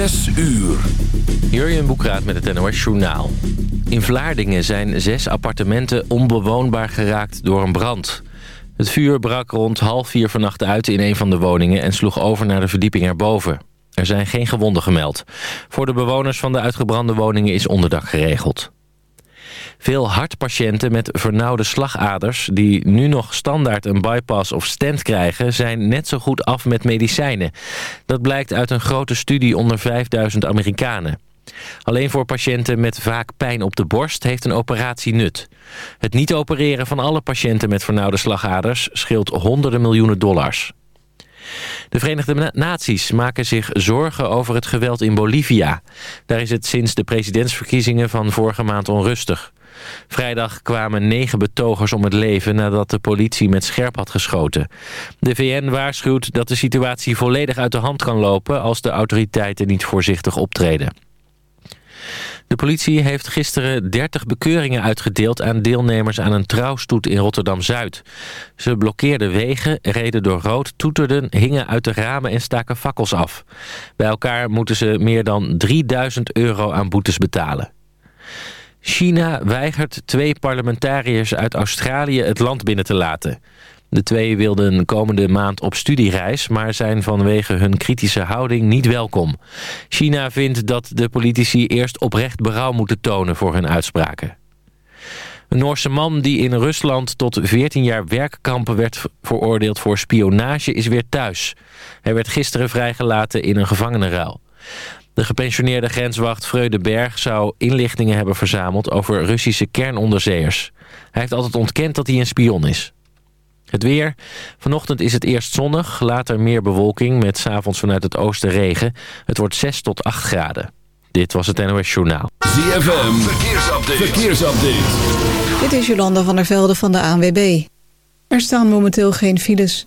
Zes uur. Jurjen Boekraat met het NOS Journaal. In Vlaardingen zijn zes appartementen onbewoonbaar geraakt door een brand. Het vuur brak rond half vier vannacht uit in een van de woningen... en sloeg over naar de verdieping erboven. Er zijn geen gewonden gemeld. Voor de bewoners van de uitgebrande woningen is onderdak geregeld. Veel hartpatiënten met vernauwde slagaders... die nu nog standaard een bypass of stent krijgen... zijn net zo goed af met medicijnen. Dat blijkt uit een grote studie onder 5000 Amerikanen. Alleen voor patiënten met vaak pijn op de borst heeft een operatie nut. Het niet opereren van alle patiënten met vernauwde slagaders... scheelt honderden miljoenen dollars. De Verenigde Naties maken zich zorgen over het geweld in Bolivia. Daar is het sinds de presidentsverkiezingen van vorige maand onrustig. Vrijdag kwamen negen betogers om het leven nadat de politie met scherp had geschoten. De VN waarschuwt dat de situatie volledig uit de hand kan lopen als de autoriteiten niet voorzichtig optreden. De politie heeft gisteren 30 bekeuringen uitgedeeld aan deelnemers aan een trouwstoet in Rotterdam-Zuid. Ze blokkeerden wegen, reden door rood, toeterden, hingen uit de ramen en staken fakkels af. Bij elkaar moeten ze meer dan 3000 euro aan boetes betalen. China weigert twee parlementariërs uit Australië het land binnen te laten. De twee wilden komende maand op studiereis... maar zijn vanwege hun kritische houding niet welkom. China vindt dat de politici eerst oprecht berouw moeten tonen voor hun uitspraken. Een Noorse man die in Rusland tot 14 jaar werkkampen werd veroordeeld voor spionage is weer thuis. Hij werd gisteren vrijgelaten in een gevangenenruil. De gepensioneerde grenswacht Freudenberg zou inlichtingen hebben verzameld over Russische kernonderzeeërs. Hij heeft altijd ontkend dat hij een spion is. Het weer. Vanochtend is het eerst zonnig, later meer bewolking met s'avonds vanuit het oosten regen. Het wordt 6 tot 8 graden. Dit was het NOS Journaal. ZFM, verkeersupdate. verkeersupdate. Dit is Jolanda van der Velde van de ANWB. Er staan momenteel geen files.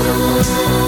Música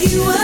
you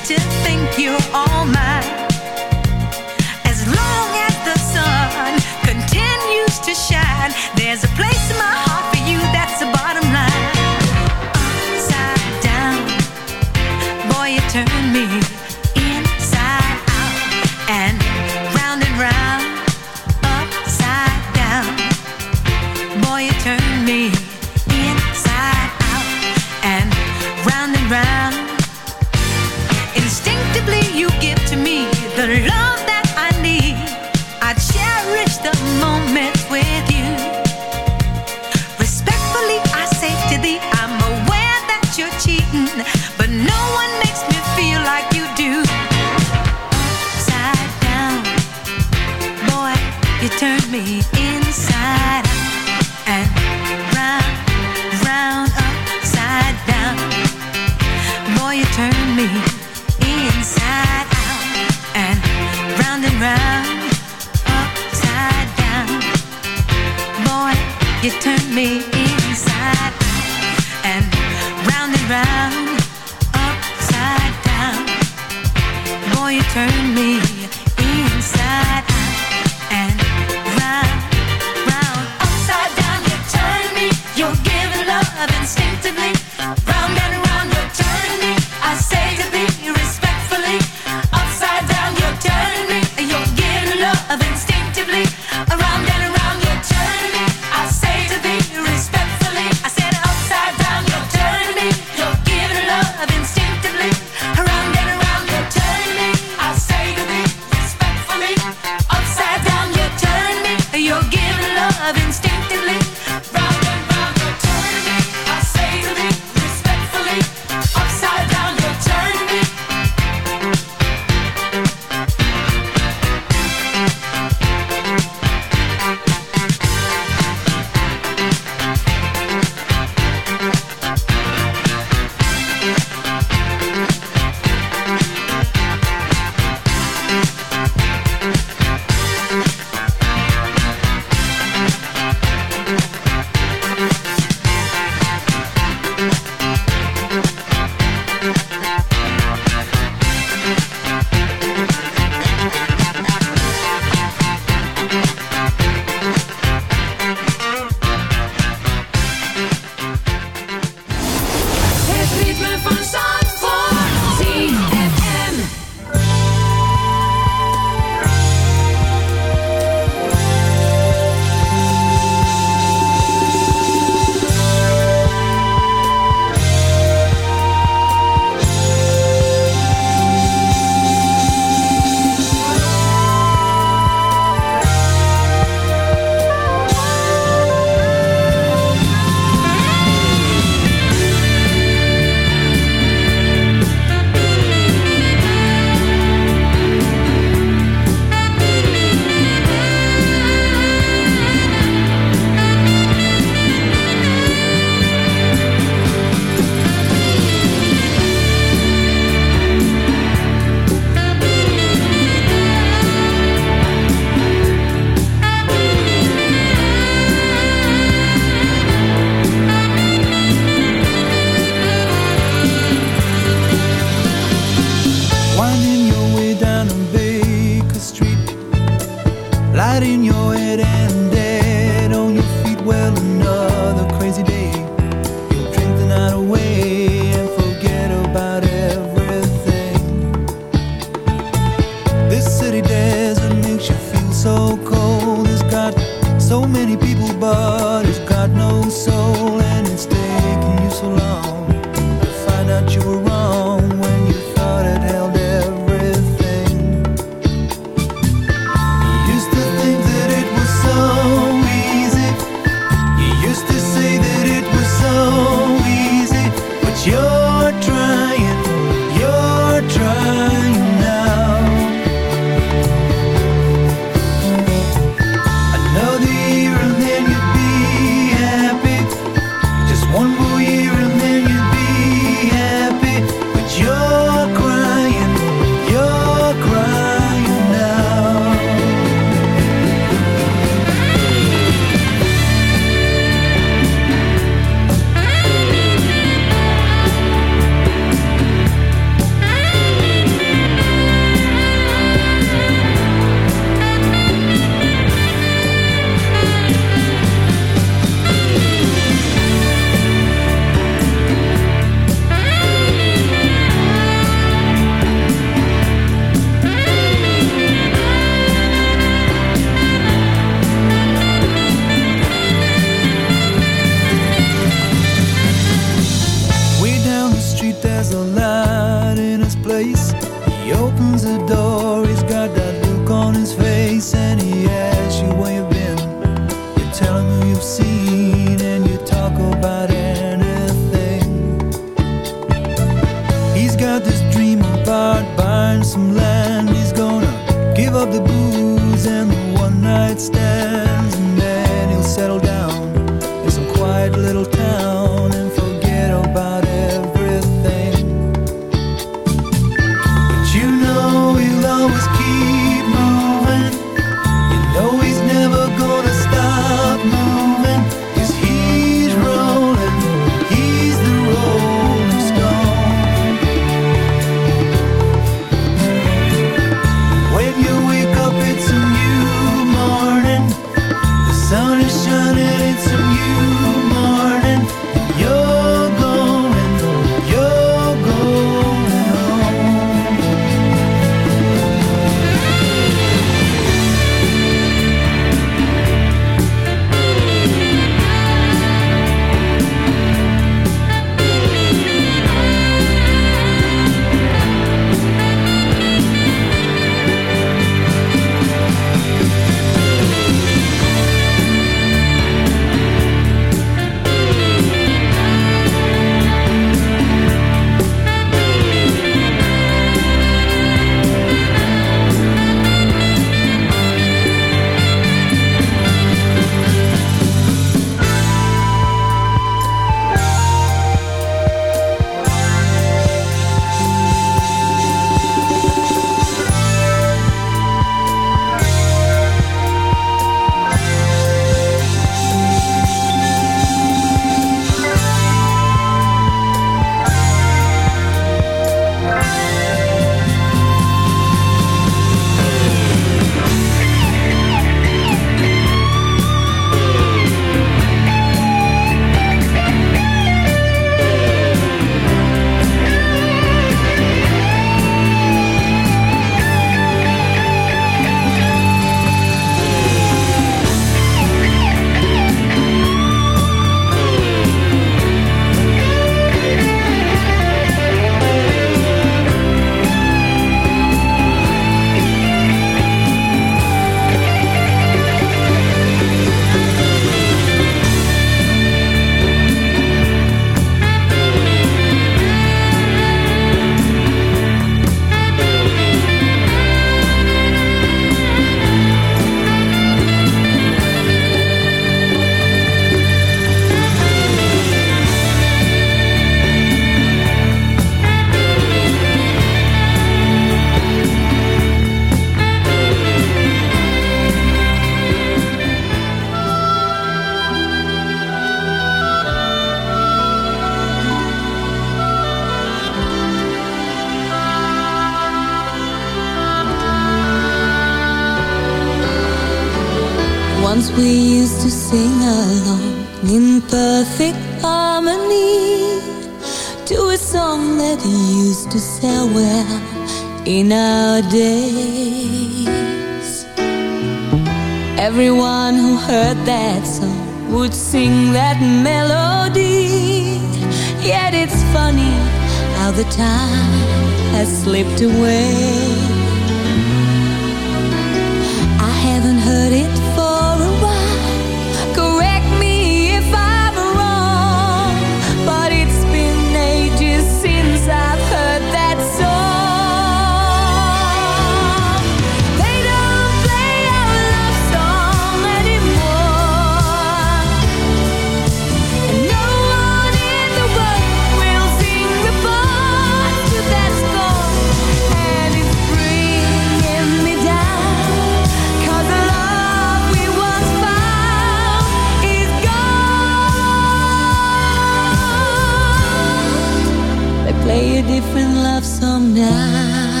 play a different love song now.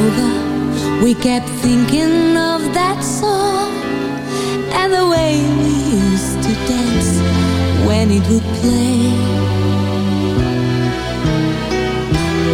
over We kept thinking of that song And the way we used to dance When it would play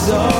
so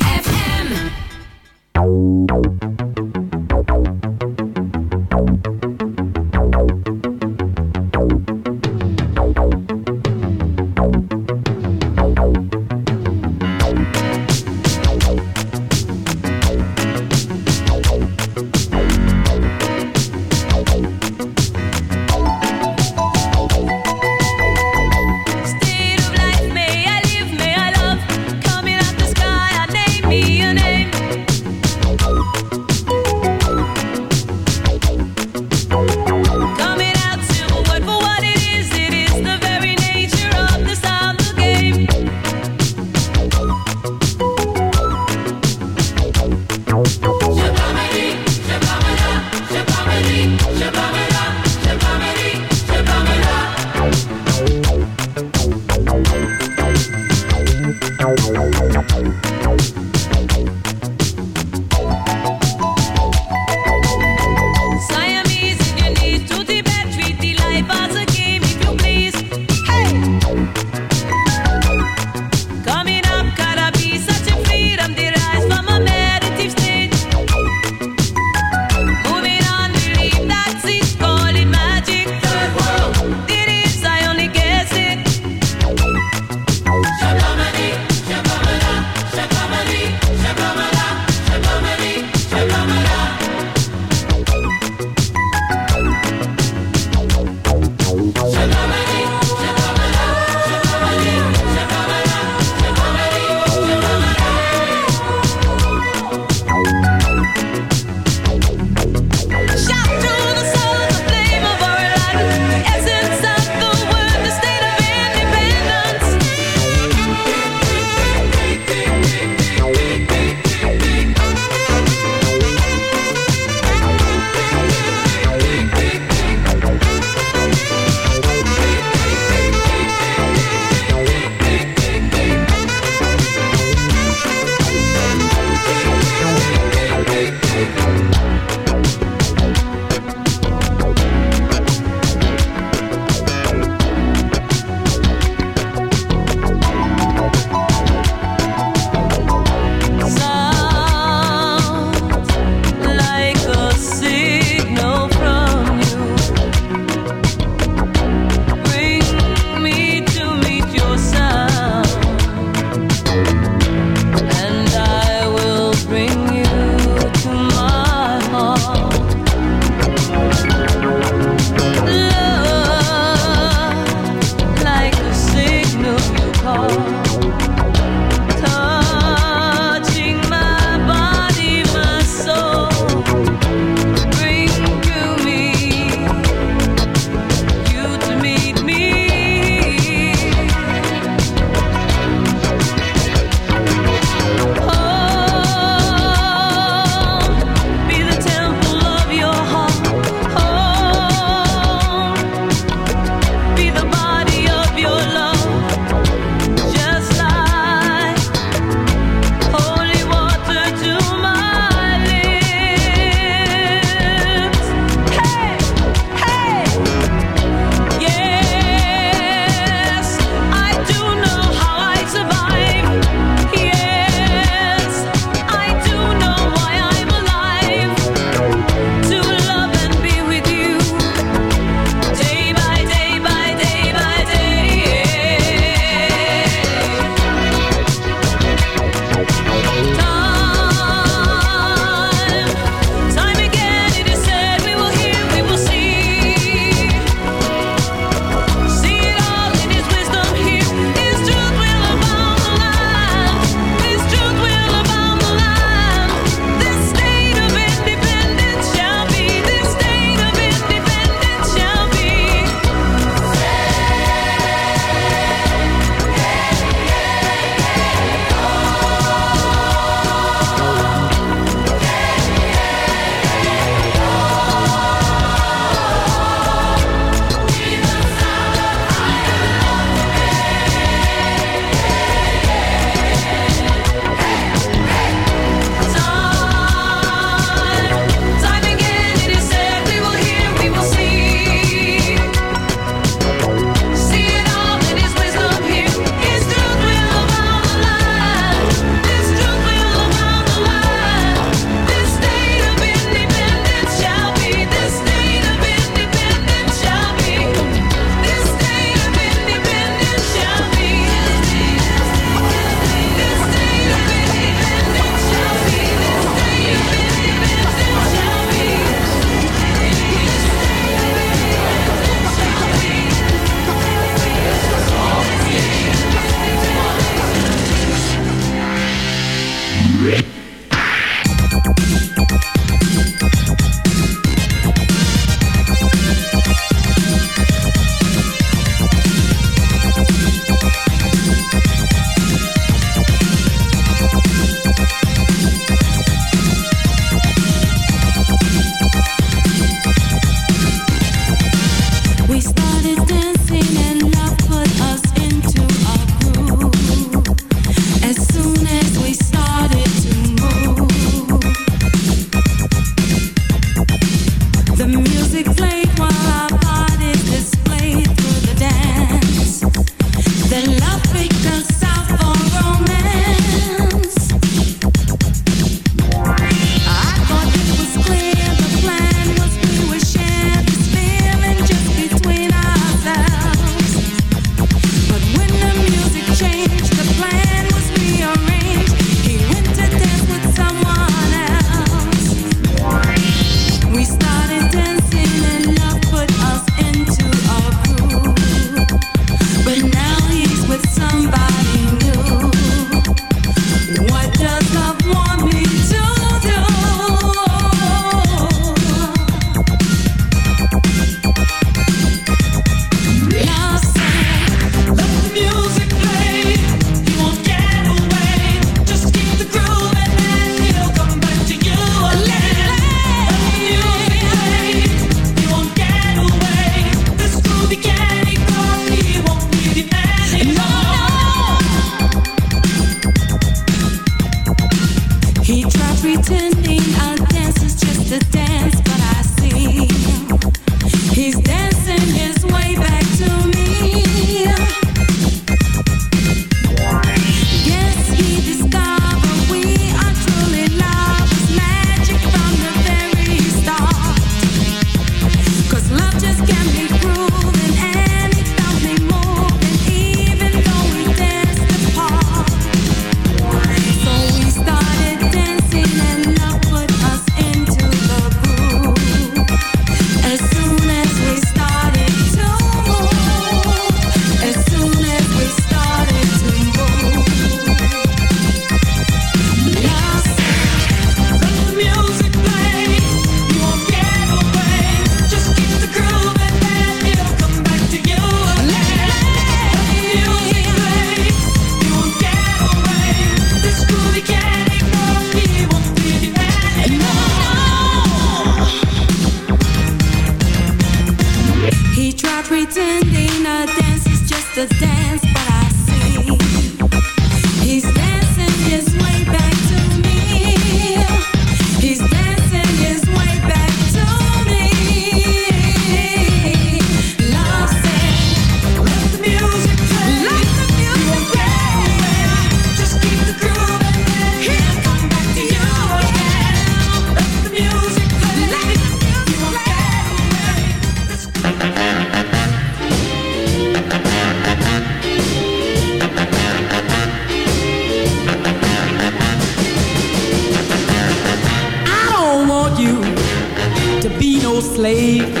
play